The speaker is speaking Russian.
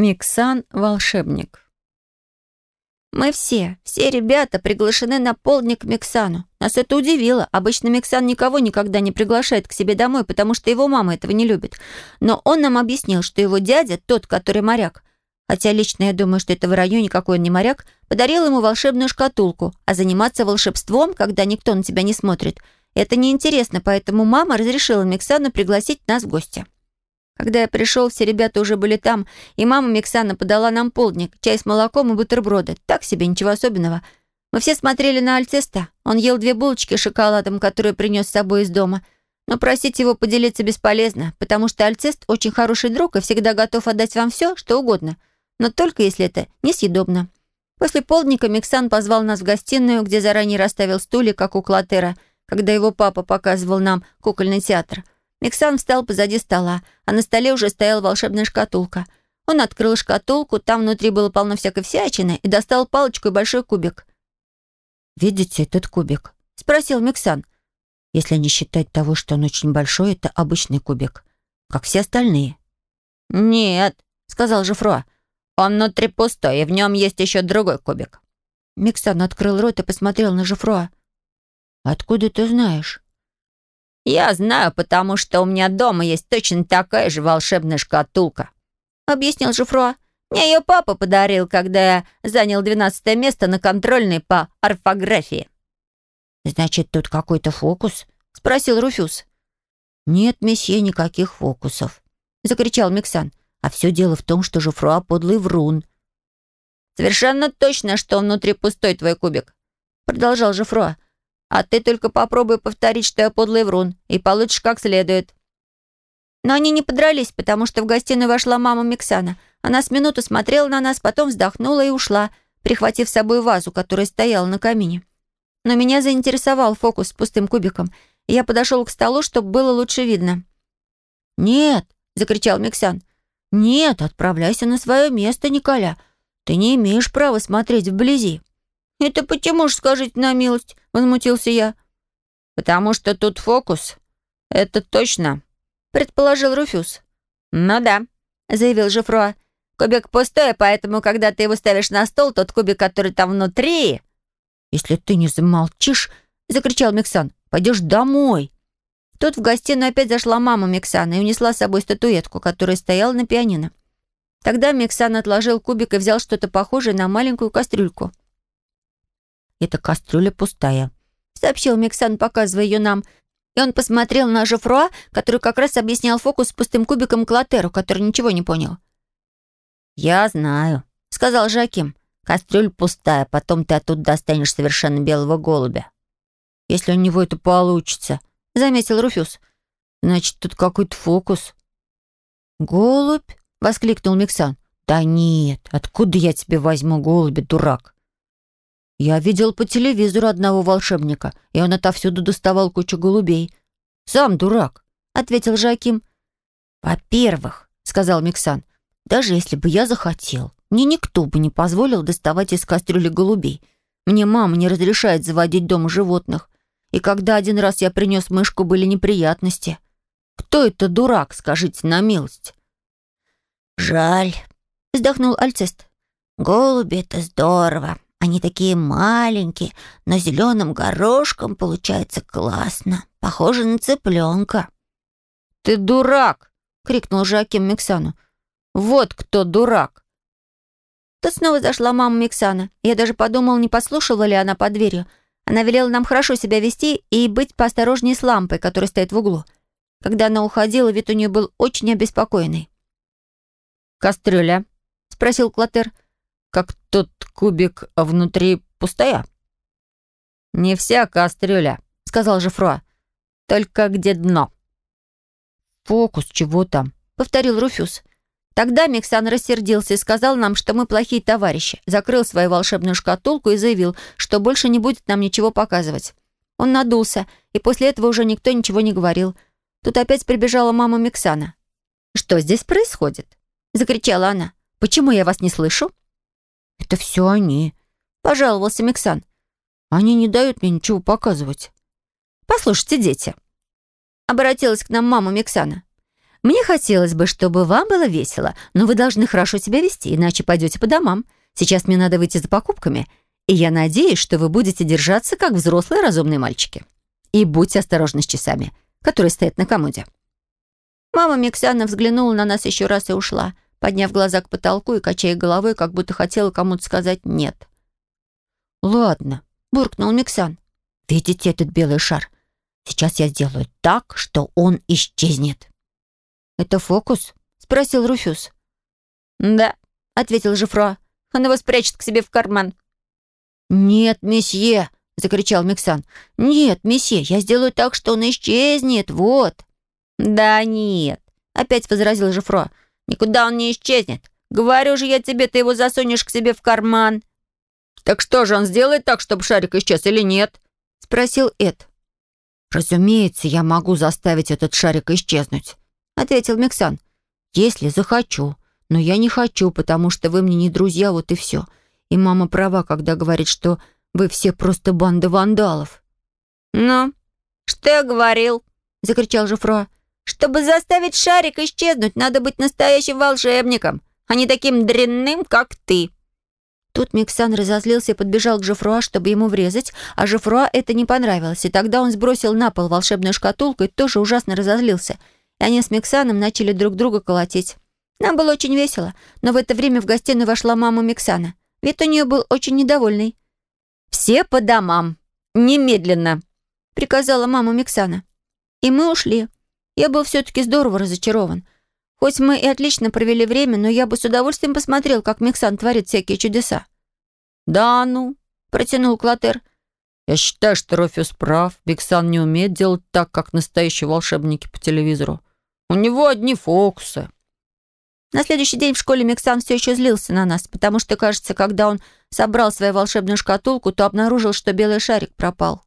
Миксан — волшебник. Мы все, все ребята приглашены на полдник к Миксану. Нас это удивило. Обычно Миксан никого никогда не приглашает к себе домой, потому что его мама этого не любит. Но он нам объяснил, что его дядя, тот, который моряк, хотя лично я думаю, что это в районе никакой он не моряк, подарил ему волшебную шкатулку, а заниматься волшебством, когда никто на тебя не смотрит, это неинтересно, поэтому мама разрешила Миксану пригласить нас в гости. Когда я пришел, все ребята уже были там, и мама Миксана подала нам полдник, чай с молоком и бутерброды. Так себе, ничего особенного. Мы все смотрели на Альцеста. Он ел две булочки с шоколадом, которые принес с собой из дома. Но просить его поделиться бесполезно, потому что Альцест очень хороший друг и всегда готов отдать вам все, что угодно. Но только если это несъедобно. После полдника Миксан позвал нас в гостиную, где заранее расставил стулья, как у Клотера, когда его папа показывал нам кукольный театр — Миксан встал позади стола, а на столе уже стояла волшебная шкатулка. Он открыл шкатулку, там внутри было полно всякой всячины, и достал палочку и большой кубик. «Видите этот кубик?» — спросил Миксан. «Если не считать того, что он очень большой, это обычный кубик, как все остальные». «Нет», — сказал Жифруа. «Он внутри пустой, и в нем есть еще другой кубик». Миксан открыл рот и посмотрел на Жифруа. «Откуда ты знаешь?» «Я знаю, потому что у меня дома есть точно такая же волшебная шкатулка», — объяснил Жуфруа. «Мне ее папа подарил, когда я занял двенадцатое место на контрольной по орфографии». «Значит, тут какой-то фокус?» — спросил Руфюз. «Нет, месье, никаких фокусов», — закричал Миксан. «А все дело в том, что Жуфруа подлый врун». «Совершенно точно, что внутри пустой твой кубик», — продолжал Жуфруа. А ты только попробуй повторить, что я подлый врун, и получишь как следует». Но они не подрались, потому что в гостиную вошла мама Миксана. Она с минуту смотрела на нас, потом вздохнула и ушла, прихватив с собой вазу, которая стояла на камине. Но меня заинтересовал фокус с пустым кубиком, и я подошел к столу, чтобы было лучше видно. «Нет!» — закричал Миксан. «Нет, отправляйся на свое место, Николя. Ты не имеешь права смотреть вблизи». «Это почему ж, скажите на милость?» — возмутился я. «Потому что тут фокус. Это точно», — предположил Руфюз. «Ну да», — заявил Жифруа. «Кубик пустой, поэтому, когда ты его ставишь на стол, тот кубик, который там внутри...» «Если ты не замолчишь», — закричал Миксан, — «пойдешь домой». Тут в гостиную опять зашла мама Миксана и унесла с собой статуэтку, которая стояла на пианино. Тогда Миксан отложил кубик и взял что-то похожее на маленькую кастрюльку. «Эта кастрюля пустая», — сообщил Миксан, показывая ее нам. И он посмотрел на Жофруа, который как раз объяснял фокус с пустым кубиком Клотеру, который ничего не понял. «Я знаю», — сказал Жаким. «Кастрюль пустая, потом ты оттуда достанешь совершенно белого голубя». «Если у него это получится», — заметил Руфюз. «Значит, тут какой-то фокус». «Голубь?» — воскликнул Миксан. «Да нет, откуда я тебе возьму голубя, дурак?» Я видел по телевизору одного волшебника, и он отовсюду доставал кучу голубей. «Сам дурак», — ответил Жаким. «Во-первых», — сказал Миксан, — «даже если бы я захотел, мне никто бы не позволил доставать из кастрюли голубей. Мне мама не разрешает заводить дома животных. И когда один раз я принес мышку, были неприятности. Кто это дурак, скажите на милость?» «Жаль», — вздохнул Альцест. «Голуби — это здорово. Они такие маленькие, но зеленым горошком получается классно. Похоже на цыпленка». «Ты дурак!» — крикнул Жаким Миксану. «Вот кто дурак!» Тут снова зашла мама Миксана. Я даже подумал, не послушала ли она под дверью. Она велела нам хорошо себя вести и быть поосторожнее с лампой, которая стоит в углу. Когда она уходила, вид у нее был очень обеспокоенный. «Кастрюля?» — спросил Клотер как тот кубик внутри пустая?» «Не вся кастрюля», — сказал Жифруа. «Только где дно». «Фокус, чего там?» — повторил Руфюз. Тогда Миксан рассердился и сказал нам, что мы плохие товарищи, закрыл свою волшебную шкатулку и заявил, что больше не будет нам ничего показывать. Он надулся, и после этого уже никто ничего не говорил. Тут опять прибежала мама Миксана. «Что здесь происходит?» — закричала она. «Почему я вас не слышу?» «Это все они», — пожаловался Миксан. «Они не дают мне ничего показывать». «Послушайте, дети», — обратилась к нам мама Миксана. Мне хотелось бы, чтобы вам было весело, но вы должны хорошо себя вести, иначе пойдете по домам. Сейчас мне надо выйти за покупками, и я надеюсь, что вы будете держаться, как взрослые разумные мальчики. И будьте осторожны с часами, которые стоят на комоде». Мама Миксана взглянула на нас еще раз и ушла, подняв глаза к потолку и качая головой, как будто хотела кому-то сказать «нет». «Ладно», — буркнул Миксан. «Видите этот белый шар? Сейчас я сделаю так, что он исчезнет». «Это фокус?» — спросил Руфюз. «Да», — ответил Жифро. «Он его спрячет к себе в карман». «Нет, месье!» — закричал Миксан. «Нет, месье, я сделаю так, что он исчезнет, вот». «Да нет», — опять возразил Жифро. «Никуда он не исчезнет. Говорю же я тебе, ты его засунешь к себе в карман». «Так что же, он сделает так, чтобы шарик исчез или нет?» — спросил Эд. «Разумеется, я могу заставить этот шарик исчезнуть», — ответил Миксан. «Если захочу. Но я не хочу, потому что вы мне не друзья, вот и все. И мама права, когда говорит, что вы все просто банда вандалов». «Ну, что я говорил?» — закричал Жуфро. «Чтобы заставить шарик исчезнуть, надо быть настоящим волшебником, а не таким дрянным, как ты». Тут Миксан разозлился и подбежал к Жифруа, чтобы ему врезать, а Жифруа это не понравилось, и тогда он сбросил на пол волшебную шкатулку и тоже ужасно разозлился. И они с Миксаном начали друг друга колотить. Нам было очень весело, но в это время в гостиную вошла мама Миксана. Вид у нее был очень недовольный. «Все по домам! Немедленно!» — приказала мама Миксана. И мы ушли. Я был все-таки здорово разочарован. Хоть мы и отлично провели время, но я бы с удовольствием посмотрел, как Миксан творит всякие чудеса. «Да ну», — протянул Клотер. «Я считаю, что Рофиус прав. Миксан не умеет делать так, как настоящие волшебники по телевизору. У него одни фокусы». На следующий день в школе Миксан все еще злился на нас, потому что, кажется, когда он собрал свою волшебную шкатулку, то обнаружил, что белый шарик пропал.